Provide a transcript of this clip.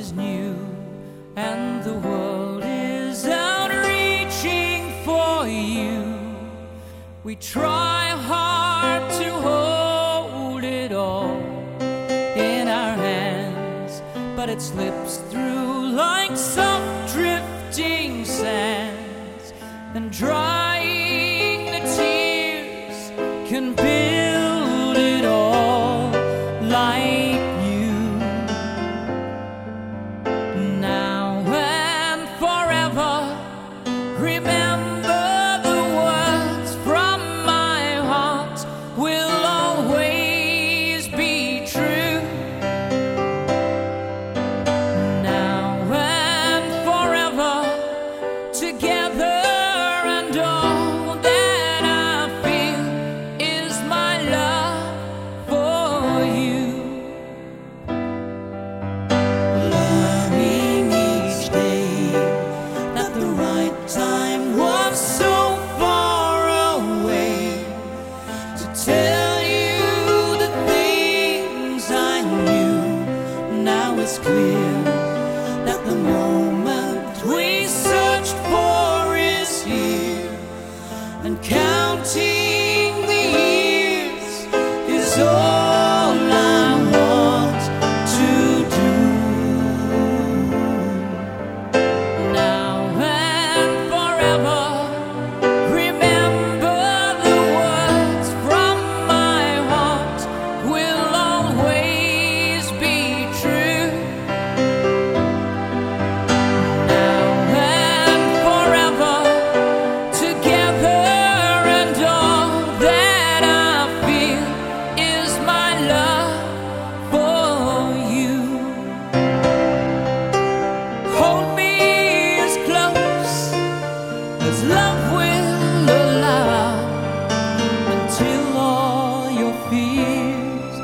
is new and the world is out reaching for you. We try hard to hold it all in our hands, but it slips through like soft drifting sands and drying the tears can build it all you the things I knew now it's clear fears.